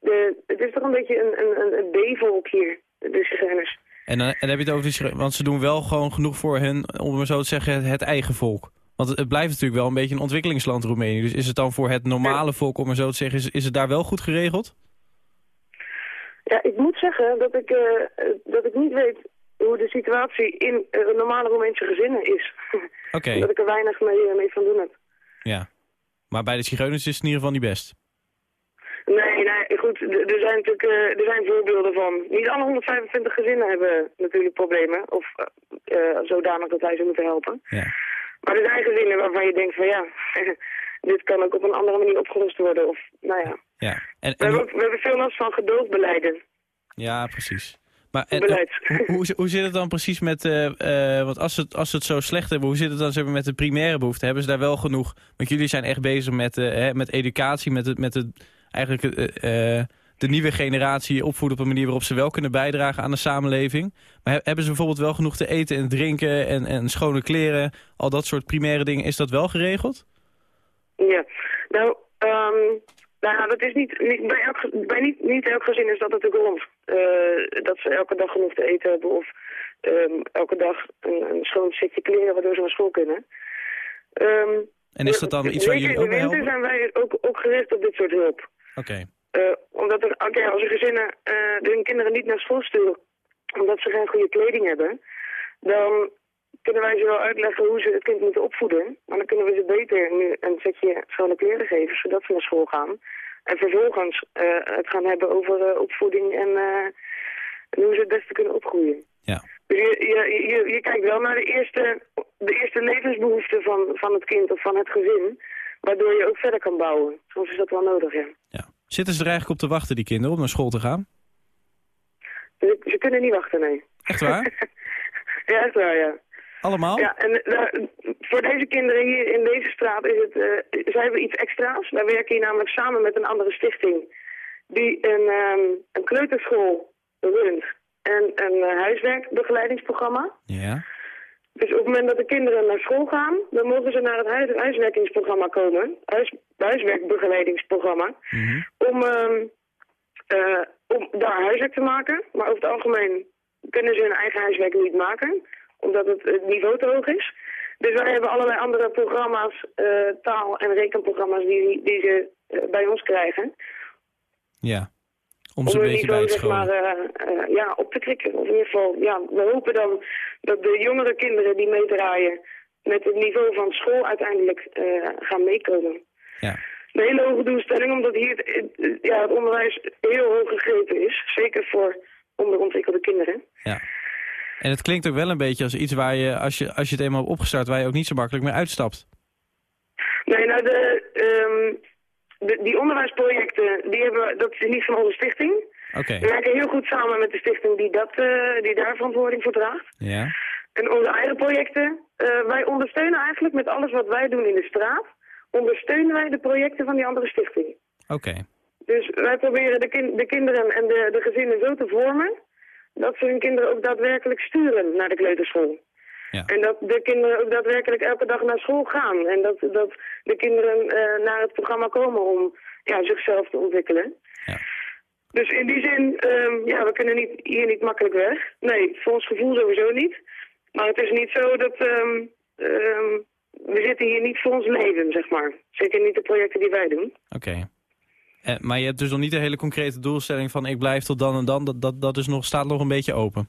de, het is toch een beetje een, een, een, een hier, de zigeuners. En dan, en dan heb je het over die want ze doen wel gewoon genoeg voor hen, om maar zo te zeggen, het eigen volk. Want het, het blijft natuurlijk wel een beetje een ontwikkelingsland Roemenië. Dus is het dan voor het normale volk, om maar zo te zeggen, is, is het daar wel goed geregeld? Ja, ik moet zeggen dat ik, eh, eh, dat ik niet weet hoe de situatie in eh, normale Roemeense gezinnen is. Oké. [laughs] dat ik er weinig mee, eh, mee van doen heb. Ja. Maar bij de zigeuners is het in ieder geval niet best. Nee, nee, goed, er zijn natuurlijk eh, er zijn voorbeelden van. Niet alle 125 gezinnen hebben natuurlijk problemen. Of eh, eh, zodanig dat wij ze moeten helpen. Ja. Maar er zijn gezinnen waarvan je denkt van ja, [laughs] dit kan ook op een andere manier opgelost worden. Of, nou ja. Ja. En, We en hebben, hoe- ook- we hebben veel last van gedoogbeleiden. ja, precies. Maar en, Beleid. hoe, hoe, hoe zit het dan precies met, eh, eh, want als ze, het, als het zo slecht hebben, hoe zit het dan zeg maar, met de primaire behoeften? Hebben ze daar wel genoeg? Want jullie zijn echt bezig met, eh, hè, met educatie, met, het, met het, eigenlijk eh, eh, de nieuwe generatie opvoeden op een manier waarop ze wel kunnen bijdragen aan de samenleving. Maar he- hebben ze bijvoorbeeld wel genoeg te eten en drinken en, en schone kleren, al dat soort primaire dingen, is dat wel geregeld? Ja, nou, ehm, nou dat is niet, niet bij, elk, bij niet, niet elk gezin is dat natuurlijk rond. Eh, dat ze elke dag genoeg te eten hebben of ehm, elke dag een, een schoon setje kleren waardoor ze naar school kunnen. Ehm, En is dat dan iets waar jullie in ook de bij winter helpen? zijn wij ook, ook gericht op dit soort hulp. Oké. Eh, omdat er, oké, als er gezinnen eh, hun kinderen niet naar school sturen omdat ze geen goede kleding hebben, dan kunnen wij ze wel uitleggen hoe ze het kind moeten opvoeden. Maar dan kunnen we ze beter nu een setje schone kleren geven, zodat ze naar school gaan. En vervolgens eh, het gaan hebben over opvoeding en, en hoe ze het beste kunnen opgroeien. Ja. Dus je, je, je, je kijkt wel naar de eerste, de eerste levensbehoeften van, van het kind of van het gezin. Waardoor je ook verder kan bouwen. Soms is dat wel nodig, ja. Ja. Zitten ze er eigenlijk op te wachten, die kinderen, om naar school te gaan? Ze, ze kunnen niet wachten, nee. Echt waar? [laughs] Ja, echt waar, ja. Allemaal? Ja, en eh, voor deze kinderen hier in deze straat is het, eh zij hebben iets extra's. Wij werken hier namelijk samen met een andere stichting die een, ehm, een kleuterschool runt en een eh, huiswerkbegeleidingsprogramma. Ja. Dus op het moment dat de kinderen naar school gaan, dan mogen ze naar het huis- huiswerkingsprogramma komen, huis, huiswerkbegeleidingsprogramma, Mhm. om, ehm, eh, om daar huiswerk te maken. Maar over het algemeen kunnen ze hun eigen huiswerk niet maken, omdat het, het niveau te hoog is. Dus wij hebben allerlei andere programma's, eh, taal- en rekenprogramma's die, die ze eh, bij ons krijgen. Ja. Om ze een beetje bij te zeg maar, scholen. eh, eh, ja, op te krikken. Of in ieder geval, ja, we hopen dan dat de jongere kinderen die meedraaien met het niveau van school uiteindelijk eh, gaan meekomen. Ja. Een hele hoge doelstelling, omdat hier het, het- ja, het onderwijs heel hoog gegrepen is. Zeker voor onderontwikkelde kinderen. ja. En het klinkt ook wel een beetje als iets waar je, als je, als je het eenmaal hebt opgestart, waar je ook niet zo makkelijk meer uitstapt. Nee, nou, de, ehm, de, die onderwijsprojecten, die hebben, dat is niet van onze stichting. Oké. We werken heel goed samen met de stichting die, dat, eh, die daar verantwoording voor draagt. Ja. En onze eigen projecten, eh, wij ondersteunen eigenlijk met alles wat wij doen in de straat, ondersteunen wij de projecten van die andere stichting. Oké. Dus wij proberen de, kin- de kinderen en de, de gezinnen zo te vormen, dat ze hun kinderen ook daadwerkelijk sturen naar de kleuterschool. Ja. En dat de kinderen ook daadwerkelijk elke dag naar school gaan. En dat, dat de kinderen eh, naar het programma komen om ja, zichzelf te ontwikkelen. Ja. Dus in die zin, ehm, ja, we kunnen niet, hier niet makkelijk weg. Nee, voor ons gevoel sowieso niet. Maar het is niet zo dat... ehm, ehm, we zitten hier niet voor ons leven, zeg maar. Zeker niet de projecten die wij doen. Oké. Eh, maar je hebt dus nog niet een hele concrete doelstelling van ik blijf tot dan en dan. Dat, dat, dat is nog, staat nog een beetje open.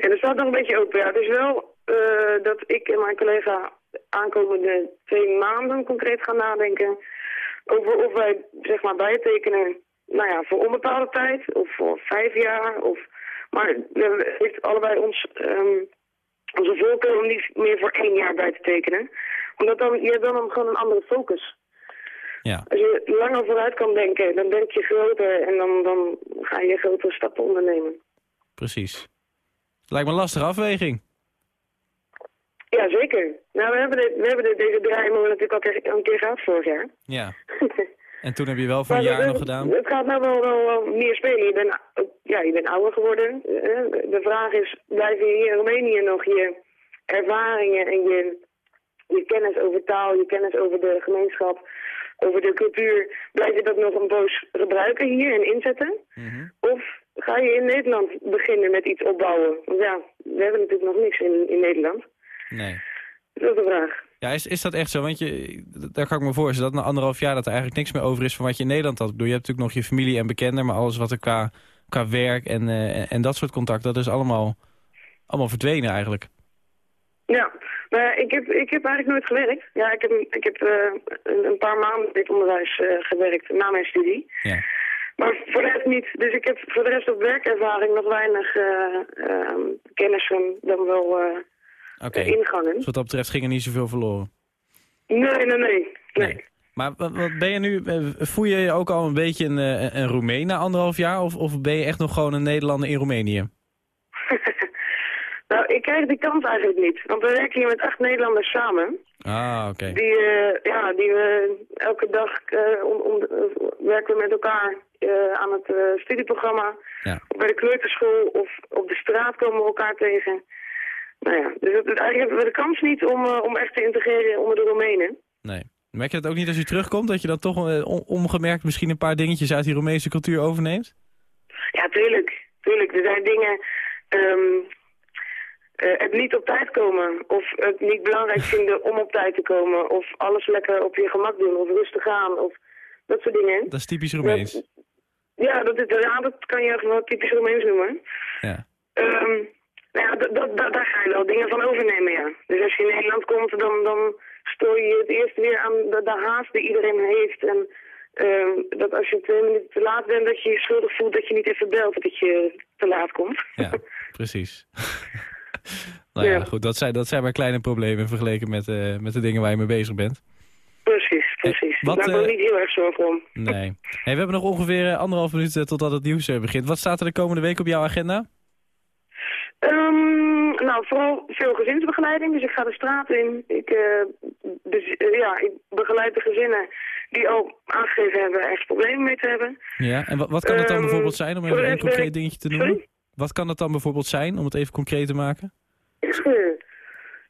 En dat staat nog een beetje open. Ja, het is wel eh, dat ik en mijn collega aankomende twee maanden concreet gaan nadenken over of wij zeg maar bijtekenen, nou ja, voor onbepaalde tijd of voor vijf jaar. Of, maar we heeft allebei ons, ehm, onze voorkeur om niet meer voor één jaar bij te tekenen. Omdat dan, je hebt dan gewoon een andere focus. Ja. Als je langer vooruit kan denken, dan denk je groter en dan, dan ga je grotere stappen ondernemen. Precies. Lijkt me een lastige afweging. Ja, zeker. Nou, we hebben, dit, we hebben dit, deze draaimolen natuurlijk al een keer gehad vorig jaar. Ja. [laughs] En toen heb je wel voor een Maar jaar het- nog gedaan. Het gaat nou wel, wel, wel meer spelen. Je bent, ja, je bent ouder geworden. Eh, De vraag is, blijf je hier in Roemenië nog je ervaringen en je, je kennis over taal, je kennis over de gemeenschap, over de cultuur, blijf je dat nog een poos gebruiken hier en inzetten? Mhm. Ga je in Nederland beginnen met iets opbouwen? Want ja, we hebben natuurlijk nog niks in, in Nederland. Nee. Dat is de vraag. Ja, is, is dat echt zo? Want je, daar kan ik me voorstellen dat na anderhalf jaar dat er eigenlijk niks meer over is van wat je in Nederland had. Ik bedoel, je hebt natuurlijk nog je familie en bekenden, maar alles wat er qua, qua werk en, eh, en, dat soort contact, dat is allemaal, allemaal verdwenen eigenlijk. Ja, maar ik heb, ik heb eigenlijk nooit gewerkt. Ja, ik heb, ik heb eh, een, paar maanden in dit onderwijs eh, gewerkt na mijn studie. Ja. Maar voor de rest niet. Dus ik heb voor de rest op werkervaring nog weinig eh, ehm, kennissen dan wel eh, ingangen. Dus wat dat betreft ging er niet zoveel verloren. Nee, nee, nee. nee. Maar wat, ben je nu, eh, voel je je ook al een beetje een, een Roemeen na anderhalf jaar? Of, of ben je echt nog gewoon een Nederlander in Roemenië? [laughs] Nou, ik krijg die kans eigenlijk niet. Want we werken hier met acht Nederlanders samen. Ah, oké. Die, eh, ja, die we elke dag eh, om, om, werken we met elkaar eh, aan het studieprogramma. Ja. Bij de kleuterschool of op de straat komen we elkaar tegen. Nou ja, dus het, eigenlijk hebben we de kans niet om, om echt te integreren onder de Roemenen. Nee. Merk je dat ook niet als je terugkomt? Dat je dan toch on- ongemerkt misschien een paar dingetjes uit die Roemeense cultuur overneemt? Ja, tuurlijk. Tuurlijk. Er zijn dingen... ehm, eh, het niet op tijd komen. Of het niet belangrijk vinden om op tijd te komen. Of alles lekker op je gemak doen. Of rustig aan. Of dat soort dingen. Dat is typisch Roemeens. Ja, dat, is, ja, dat kan je gewoon typisch Roemeens noemen. Ja. Ehm, nou ja, dat, dat, dat- daar ga je wel dingen van overnemen, ja. Dus als je in Nederland komt, dan, dan stoor je je het eerst weer aan de, de haast die iedereen heeft. En ehm, dat als je twee minuten te laat bent, dat je je schuldig voelt dat je niet even belt dat je te laat komt. Ja, [laughs] precies. Nou ja, Ja. goed, dat zijn, dat zijn maar kleine problemen vergeleken met, eh, met de dingen waar je mee bezig bent. Precies, precies. wat, Daar ben ik eh, niet heel erg zorgen om. Nee. Hey, we hebben nog ongeveer eh, anderhalf minuut eh, totdat het nieuws eh, begint. Wat staat er de komende week op jouw agenda? Ehm, nou, vooral veel gezinsbegeleiding. Dus ik ga de straat in. Ik, eh, dus, eh, ja, ik begeleid de gezinnen die al aangegeven hebben ergens problemen mee te hebben. Ja, en wat, wat kan het dan Ehm, bijvoorbeeld zijn, om even een concreet ik- dingetje te Sorry? noemen? Wat kan het dan bijvoorbeeld zijn, om het even concreet te maken?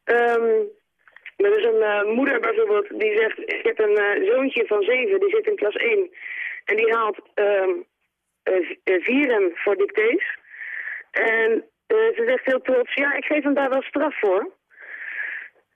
Ehm, er is een eh, moeder bijvoorbeeld die zegt, ik heb een eh, zoontje van zeven, die zit in klas 1. En die haalt ehm eh, vieren voor dictées. En ze zegt heel trots, ja, ik geef hem daar wel straf voor.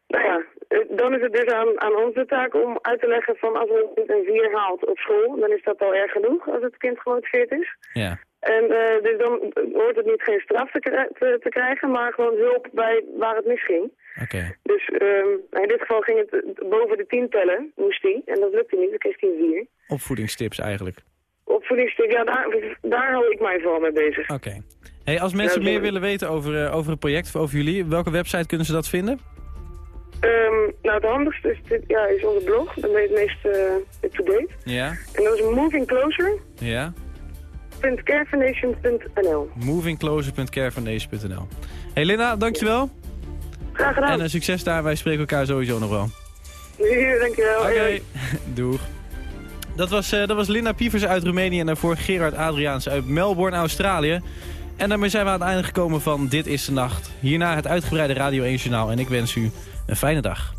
Nou ja, dan is het dus aan, aan ons de taak om uit te leggen van als een kind een vier haalt op school, dan is dat al erg genoeg als het kind gemotiveerd is. Ja. En eh, dus dan hoort het niet geen straf te, te, te krijgen, maar gewoon hulp bij waar het misging. Oké. Dus ehm, in dit geval ging het boven de 10 tellen, moest hij. En dat lukte niet, dan kreeg hij 4. Opvoedingstips eigenlijk. Opvoedingsstuk, ja, daar, daar hou ik mij vooral mee bezig. Oké. Hey, als mensen Ja, meer willen weten over, eh, over het project, over jullie, welke website kunnen ze dat vinden? Ehm, nou, het handigste is, dit, ja, is onze blog. Dan ben je het meest eh, up-to-date. Ja. En dat is movingcloser. Ja. .carefoundation.nl movingcloser.carefoundation.nl Hey Linda, dankjewel. Graag gedaan. En uh, succes daar, wij spreken elkaar sowieso nog wel. Hier, dankjewel. Oké, doeg. Dat was, eh, dat was Linda Pievers uit Roemenië en daarvoor Gerard Adriaans uit Melbourne, Australië. En daarmee zijn we aan het einde gekomen van Dit is de Nacht. Hierna het uitgebreide Radio 1 Journaal en ik wens u een fijne dag.